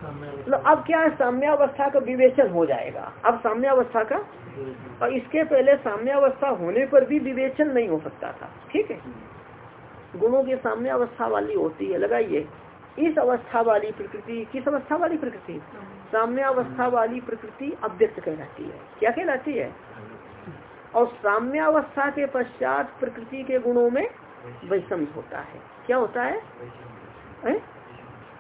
मतलब अब क्या है? साम्यावस्था का विवेचन हो जाएगा। अब साम्यावस्था का और इसके पहले साम्यावस्था होने पर भी विवेचन नहीं हो सकता था। ठीक है? गुणों की साम्यावस्था वाली होती है लगाइए। इस अवस्था वाली प्रकृति किस अवस्था वाली प्रकृति? साम्यावस्था वाली प्रकृति अव्यक्त कहलाती है। क्या कहलाती है? और साम्यावस्था के पश्चात प्रकृति के गुणों में वैषम्य होता है। क्या होता है, है?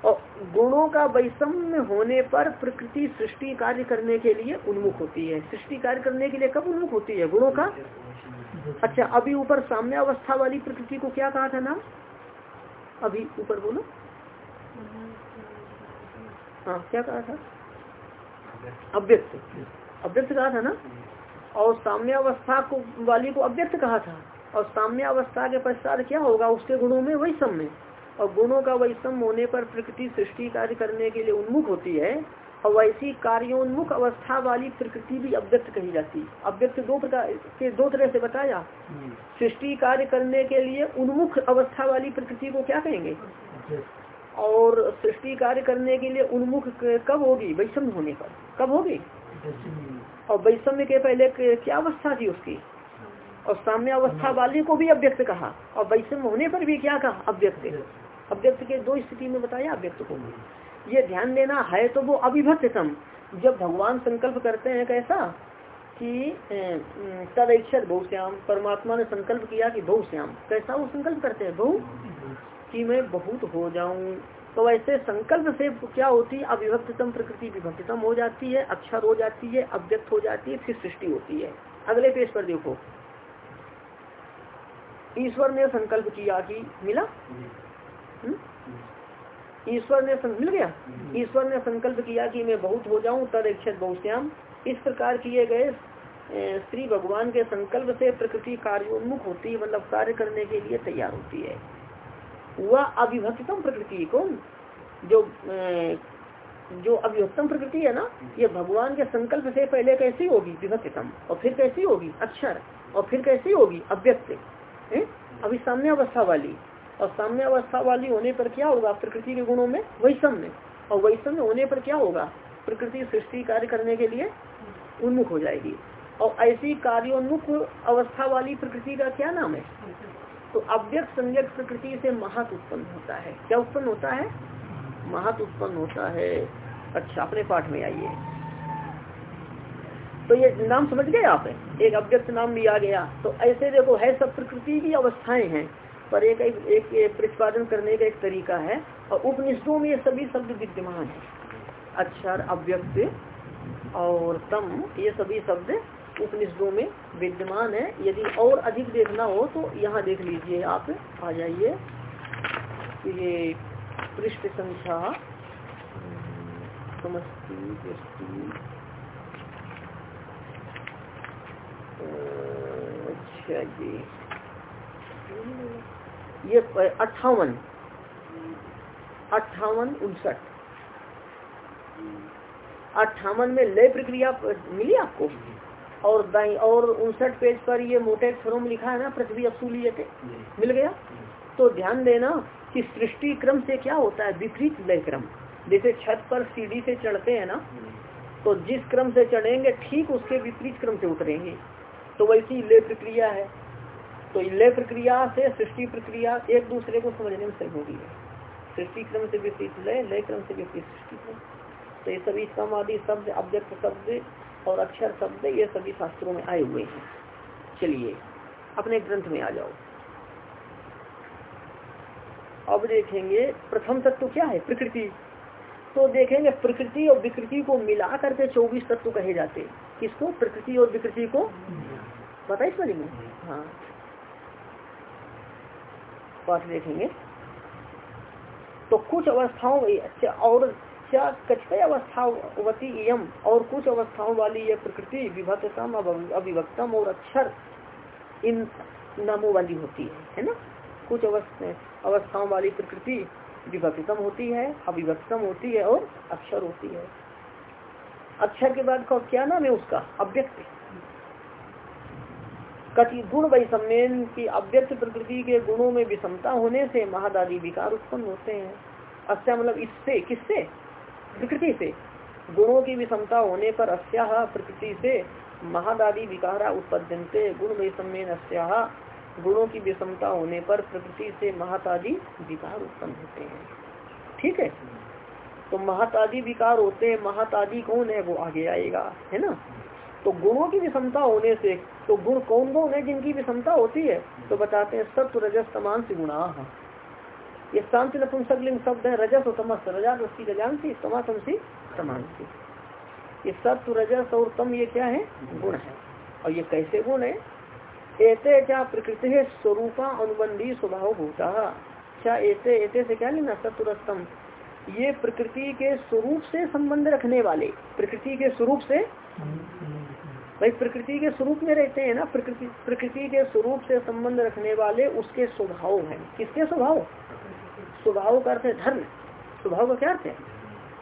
और गुणों का वैषम्य होने पर प्रकृति सृष्टि कार्य करने के लिए उन्मुख होती है। सृष्टि कार्य करने के लिए कब उन्मुख होती है? गुणों का? अच्छा अभी ऊपर साम्य अवस्था वाली प्रकृति को क्या कहा था नाम? अभी ऊपर बोलो। हाँ क्या कहा था? अव्यक्त। अव्यक्त कहा था ना? और साम्यावस्था को, वाली को अव्यक्त कहा था। और साम्यावस्था के पश्चात क्या होगा? उसके गुणों में वही समय और गुणों का वैषम होने पर प्रकृति सृष्टि कार्य करने के लिए उन्मुख होती है और वैसी कार्योन्मुख अवस्था वाली प्रकृति भी अव्यक्त कही जाती है। अव्यक्त दो प्रकार के दो तरह से बताया। हम्म। सृष्टि कार्य करने के लिए उन्मुख अवस्था वाली प्रकृति को क्या कहेंगे? और सृष्टि कार्य करने के लिए उन्मुख कब होगी? वैषम्य होने पर। कब होगी? और वैषम्य के पहले क्या अवस्था थी उसकी? और साम्य अवस्था वाली को भी अव्यक्त कहा। और वैषम्य होने पर भी क्या कहा? अव्यक्त। अव्यक्त के दो स्थिति में बताया, अव्यक्त को ये ध्यान देना है तो वो अविभक्तम जब भगवान संकल्प करते हैं कैसा कि तद इच्छत बहुश्याम परमात्मा ने संकल्प किया कि बहुश्याम कैसा वो संकल्प करते हैं? बहु? कि मैं बहुत हो जाऊँ। तो ऐसे संकल्प से क्या होती? है अविभक्तम प्रकृति विभक्तम हो जाती है, अक्षर हो जाती है, अव्यक्त हो जाती है, फिर सृष्टि होती है। अगले पेज पर देखो। ईश्वर ने संकल्प किया कि मिला? ईश्वर ने मिल गया? हम्म। ईश्वर ने संकल्प किया कि मैं बहुत हो जाऊँ तद इच्छत बहुश्याम। इस प्रकार किए गए श्री भगवान के संकल्प से प्रकृति कार्योन्मुख होती है मतलब कार्य करने के लिए तैयार होती है। वह अविभक्तम प्रकृति को जो जो अविभक्तम प्रकृति है ना ये भगवान के संकल्प से पहले कैसी होगी? विभक्तम। और फिर कैसी होगी? अक्षर। और फिर कैसी होगी? अव्यक्त। अभी सामने अवस्था वाली। और साम्य अवस्था वाली होने पर क्या होगा? प्रकृति के गुणों में वैषम्य। और वैषम्य होने पर क्या होगा? प्रकृति सृष्टि कार्य करने के लिए उन्मुख हो जाएगी। और ऐसी कार्योन्मुख अवस्था वाली प्रकृति का क्या नाम है? तो अव्यक्त संज्ञक प्रकृति से महत उत्पन्न होता है। क्या उत्पन्न होता है? महत उत्पन्न होता है। अच्छा अपने पाठ में आइए। तो ये नाम समझ गए आप? एक अव्यक्त नाम भी आ गया। तो ऐसे देखो, है सब प्रकृति की अवस्थाएँ हैं। पर एक एक, प्रतिपादन करने का एक तरीका है और उपनिषदों में ये सभी शब्द विद्यमान है। अक्षर अव्यक्त और तम ये सभी शब्द उपनिषदों में विद्यमान है। यदि और अधिक देखना हो तो यहाँ देख लीजिए आप आ जाइए। ये पृष्ठ संख्या समस्ती दृष्टि अच्छा जी। ये अट्ठावन। अट्ठावन उनसठ। अट्ठावन में लय प्रक्रिया मिली आपको? और दाई और उनसठ पेज पर ये मोटे अक्षरों में लिखा है ना पृथ्वी असूली मिल गया? तो ध्यान देना कि सृष्टि क्रम से क्या होता है? विपरीत लय क्रम। जैसे छत पर सीढ़ी से चढ़ते हैं ना तो जिस क्रम से चढ़ेंगे ठीक उसके विपरीत क्रम से उतरेंगे। तो वैसी लय प्रक्रिया है। तो लय प्रक्रिया से सृष्टि प्रक्रिया एक दूसरे को समझने में सहयोगी है। सृष्टि क्रम से विपरीत लय लय क्रम से विपरीत सृष्टि क्रम तो ये सभी समाधि शब्द अव्यक्त शब्द और अक्षर शब्द ये सभी शास्त्रों में आए हुए हैं। चलिए अपने ग्रंथ में आ जाओ। अब देखेंगे प्रथम तत्व क्या है? प्रकृति। तो देखेंगे प्रकृति और विकृति को मिला करके चौबीस तत्व कहे जाते किसको? प्रकृति और विकृति को? बताइए समझ में। हाँ। पाठ देखेंगे। तो कुछ अवस्थाओं और क्या कचकय अवस्थावती यम और कुछ अवस्थाओं वाली यह प्रकृति विभक्तम अभिभक्तम और अक्षर इन नामों वाली होती है है ना? कुछ अवस्थाओं वाली प्रकृति विभक्तम होती है अभिभक्तम होती है और अक्षर होती है। अक्षर के बाद क्या नाम है उसका? अव्यक्त कति गुण वैषम्यन की अव्यक्त प्रकृति के गुणों में विषमता होने से महादादी विकार उत्पन्न होते हैं। अच्छा मतलब इससे, किससे? प्रकृति से। गुणों की विषमता होने पर अस्या प्रकृति से महादादी विकारा उत्पद्यंते गुण वैषम्यन अस्या गुणों की विषमता होने पर प्रकृति से महातादि विकार उत्पन्न होते हैं। ठीक है? तो महातादि विकार होते हैं महातादि कौन है? वो आगे आएगा, है ना? तो गुणों की विषमता होने से तो गुण कौन कौन है जिनकी विषमता होती है? तो बताते हैं सत्व, रजस समान से गुणा। ये शांत नपुंसकलिंग शब्द है, रजस और तमस। रजा रस्सी रजांसी तमाशंसी समांसी ये सत्व, रजस और तम, ये क्या है? गुण है। और ये कैसे गुण है? ऐसे क्या प्रकृति है? स्वरूपा अनुबंधी स्वभाव होता क्या ऐसे ऐसे से क्या लेना? सत्वरस्तम ये प्रकृति के स्वरूप से संबंध रखने वाले, प्रकृति के स्वरूप से भाई, प्रकृति के स्वरूप में रहते हैं ना, प्रकृति प्रकृति के स्वरूप से संबंध रखने वाले उसके स्वभाव हैं। किसके स्वभाव? स्वभाव का अर्थ है धर्म। स्वभाव का क्या अर्थ है?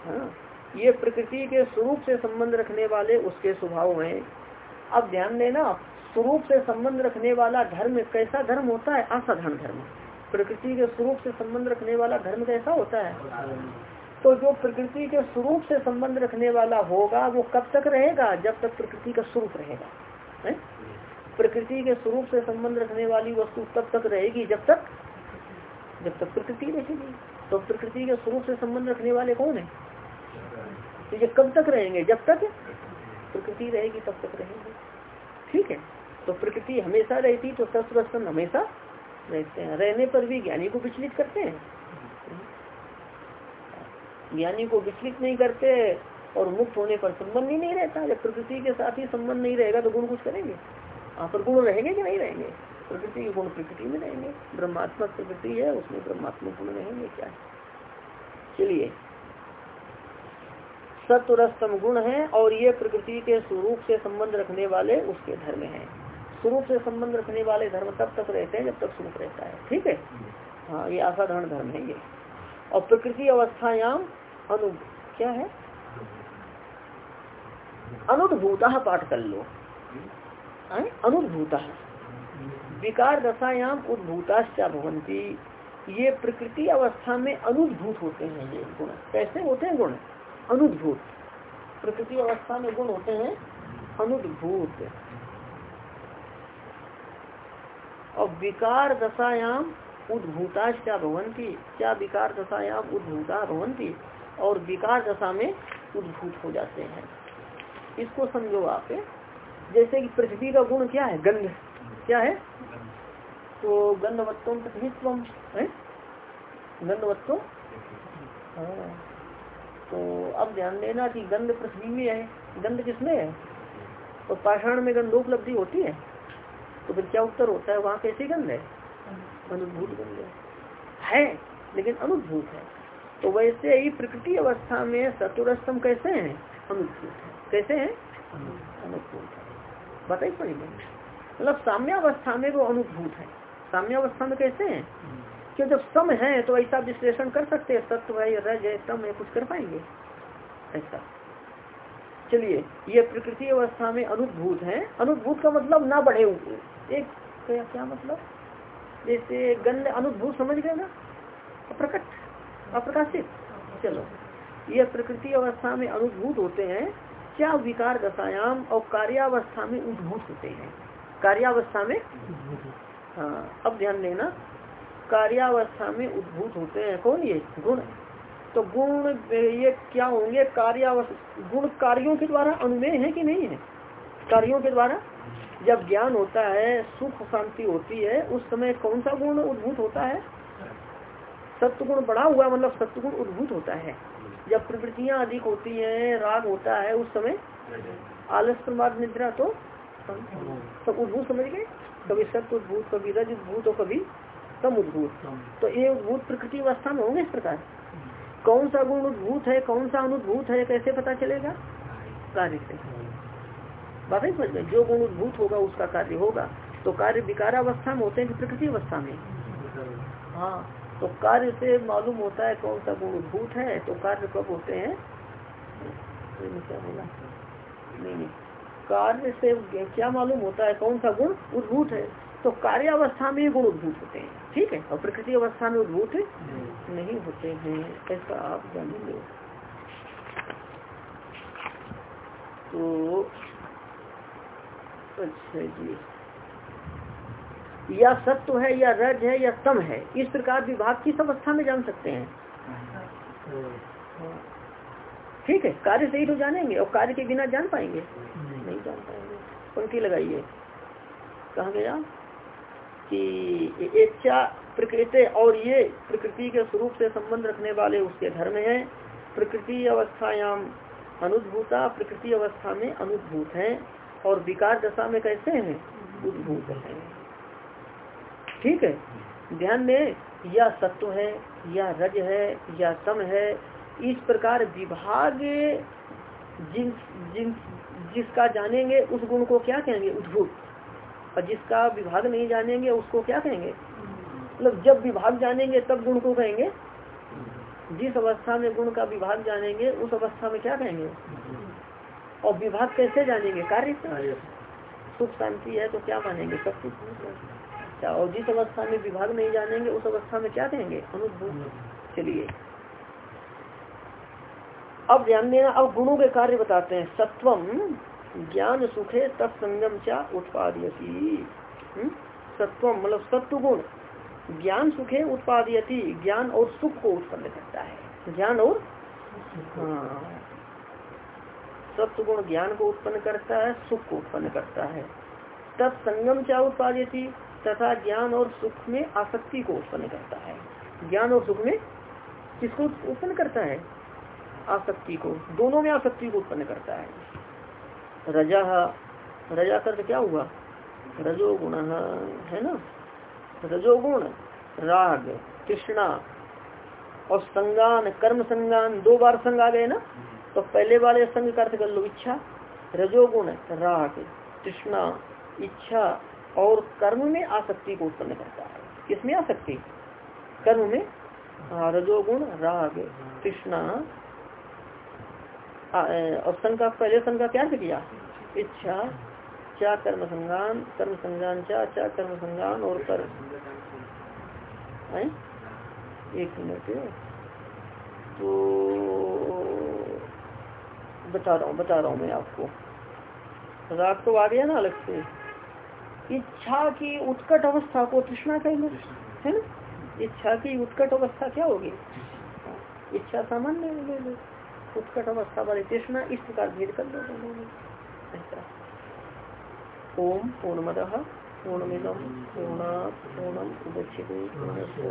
हाँ ये प्रकृति के स्वरूप से संबंध रखने वाले उसके स्वभाव हैं। अब ध्यान देना, स्वरूप से संबंध रखने वाला धर्म कैसा धर्म होता है? असाधारण धर्म। प्रकृति के स्वरूप से संबंध रखने वाला धर्म कैसा होता है? तो जो प्रकृति के स्वरूप से संबंध रखने वाला होगा, वो कब तक रहेगा? जब तक प्रकृति का स्वरूप रहेगा। प्रकृति के स्वरूप से संबंध रखने वाली वस्तु तब तक रहेगी, जब तक जब तक प्रकृति रहेगी। तो प्रकृति के स्वरूप से संबंध रखने वाले कौन है? तो ये कब तक रहेंगे? जब तक प्रकृति रहेगी, तब तक रहेंगे। ठीक है? तो प्रकृति हमेशा रहती तो सत्व हमेशा रहते हैं। रहने पर भी ज्ञानी को विचलित करते हैं। ज्ञानी को विचलित नहीं करते और मुक्त होने पर संबंध ही नहीं रहता। जब प्रकृति के साथ ही संबंध नहीं रहेगा तो गुण कुछ करेंगे? वहाँ पर गुण रहेंगे कि नहीं रहेंगे? प्रकृति के गुण प्रकृति में रहेंगे। ब्रह्मात्मक प्रकृति है, उसमें ब्रह्मात्मक गुण रहेंगे क्या? चलिए। सत्वरस्तम गुण है और ये प्रकृति के स्वरूप से संबंध रखने वाले उसके धर्म है। स्वरूप से संबंध रखने वाले धर्म तब तक रहते हैं जब तक स्वरूप रहता है। ठीक है? हाँ ये असाधारण धर्म है ये। और प्रकृति अवस्थायाम अनु, क्या है? अनुद्भूता पाठ कर लो। अनुद्भूता। विकार दशायाम उद्भूताश्चा भवंती ये प्रकृति अवस्था में अनुद्भूत होते हैं, ये गुण। कैसे होते हैं गुण? अनुद्भूत। प्रकृति अवस्था में गुण होते हैं, अनुद्भूत। और विकार दशायाम उद्भूता क्या विकार दशायाम उद्भूता भवंती और विकार दशा में उद्भूत हो जाते हैं। इसको समझो आप जैसे कि पृथ्वी का गुण क्या है? गंध। क्या है? तो गंधवत्व पृथ्वीत्व, है? गंधवत्व हाँ। तो अब ध्यान देना कि गंध पृथ्वी में है। गंध किसमें है? तो पाषाण में गंधोपलब्धि होती है। तो फिर क्या उत्तर होता है? वहाँ कैसी गंध है? अनुभूत गंध है लेकिन अनुभूत है। तो वैसे ही प्रकृति अवस्था में सतुरस्तम कैसे है? अनुभूत है। कैसे है? अनुभूत है। बताइए पड़ेगा मतलब साम्यावस्था में वो अनुभूत है। साम्यावस्था में कैसे है? क्यों जब सम है तो ऐसा विश्लेषण कर सकते हैं। सत्व है रज है तम है कुछ कर पाएँगे। ऐसा। चलिए ये प्रकृति अवस्था में अनुभूत है। अनुभूत का मतलब ना बढ़े एक क्या, क्या मतलब? जैसे गंध अनुभूत समझ गए ना? अप्रकट, अप्रकाशित। चलो, ये प्रकृति अवस्था में अनुभूत होते हैं, क्या विकार दशायाम और कार्यावस्था में उद्भूत होते हैं? कार्यावस्था में? हाँ अब ध्यान देना, कार्यावस्था में उद्भूत होते हैं कौन ये? गुण। तो गुण, ये क्या होंगे? कार्यावस्था, गुण कार्यों के द्वारा अनुमेय है कि नहीं है? कार्यों के द्वारा जब ज्ञान होता है, सुख शांति होती है, उस समय कौन सा गुण उद्भूत होता है? सत्य गुण बढ़ा हुआ मतलब सत्य गुण उद्भूत होता है। जब प्रवृत्तियाँ अधिक होती हैं, राग होता है, उस समय आलस प्रमाद निद्रा तो सब उद्भूत समझ गए? कभी सत्य उद्भूत, कभी रज उद्भूत और कभी तम उद्भूत। तो ये उद्भूत प्रकृति अवस्था में होंगे इस प्रकार। कौन सा गुण उद्भूत है, कौन सा अनुद्भूत है, कैसे पता चलेगा? कार्य से बात समझ में, जो गुण उद्भूत होगा उसका कार्य होगा। तो कार्य विकारावस्था में होते हैं प्रकृति अवस्था में? हाँ तो कार्य से मालूम होता है कौन सा गुण उद्भूत है तो कार्य कब होते हैं? क्या बोला? नहीं नहीं। कार्य से क्या मालूम होता है कौन सा गुण? उद्भूत है। तो कार्य अवस्था में गुण उद्भूत होते हैं। ठीक है? और प्रकृति अवस्था में उद्भूत नहीं होते हैं, ऐसा आप जानेंगे। तो अच्छा जी। या सत्व है, या रज है, या तम है, इस प्रकार विभाग किस अवस्था में जान सकते हैं। ठीक है, कार्य से ही तो जानेंगे, और कार्य के बिना जान पाएँगे? नहीं जान पाएँगे। पंक्ति लगाइए। कहा गया कि इच्छा प्रकृति और ये प्रकृति के स्वरूप से संबंध रखने वाले उसके धर्म है। प्रकृति अवस्थायाम अनुद्भूता, प्रकृति अवस्था में अनुद्भूत है। और विकार दशा में कैसे हैं? उद्भूत है ठीक है? ध्यान में, या सत्व है, या रज है, या सम है, इस प्रकार विभाग जिन जिन, जिसका जानेंगे, उस गुण को क्या कहेंगे? उद्भूत। और जिसका विभाग नहीं जानेंगे, उसको क्या कहेंगे? मतलब जब विभाग जानेंगे, तब गुण को कहेंगे। जिस अवस्था में गुण का विभाग जानेंगे, उस अवस्था में क्या कहेंगे? और विभाग कैसे जानेंगे? कार्य सुख शांति है तो क्या मानेंगे? सब कुछ अच्छा और जिस अवस्था में विभाग नहीं जानेंगे उस अवस्था में क्या कहेंगे अनुभूत चलिए। अब ध्यान देना अब गुणों के कार्य बताते हैं। सत्वम ज्ञान सुखे तत्संगम चा उत्पादयती। हम्म? सत्वम मतलब सत्व गुण ज्ञान सुखे उत्पादयती। ज्ञान और सुख को उत्पन्न करता है। ज्ञान और हाँ। सत्व गुण ज्ञान को उत्पन्न करता है, सुख को उत्पन्न करता है। तत्संगम चा उत्पादयती, तथा ज्ञान और सुख में आसक्ति को उत्पन्न करता है। ज्ञान और सुख में किसको उत्पन्न करता है? आसक्ति को, दोनों में आसक्ति को उत्पन्न करता है। रजा रजा कर क्या हुआ? रजोगुण, है ना? रजोगुण, राग कृष्णा और संगान कर्म संगान दो बार संग आ गए ना? तो पहले वाले संग का अर्थ कर लो इच्छा, रजोगुण राग तृष्णा, इच्छा और कर्म में आसक्ति को उत्पन्न करता है। किसमें आसक्ति? कर्म में? हाँ रजोगुण, राग तृष्णा। और संघ का, पहले संघ का क्या किया? इच्छा, चा कर्म संगान कर्म संगान चा चा कर्म संगान और कर। एक मिनट। तो बता रहा हूँ बता रहा हूँ मैं आपको। राग तो आ गया ना अलग से। इच्छा की उत्कट अवस्था को तृष्णा कहेंगे है ना? इच्छा की उत्कट अवस्था क्या होगी? इच्छा सामान्य उत्कट अवस्था वाली तृष्णा इस प्रकार भेद कर दो ऐसा। ओम पूर्णमद पूर्णमिदम पूर्णा पूर्णम उदच्यते पूर्णस्य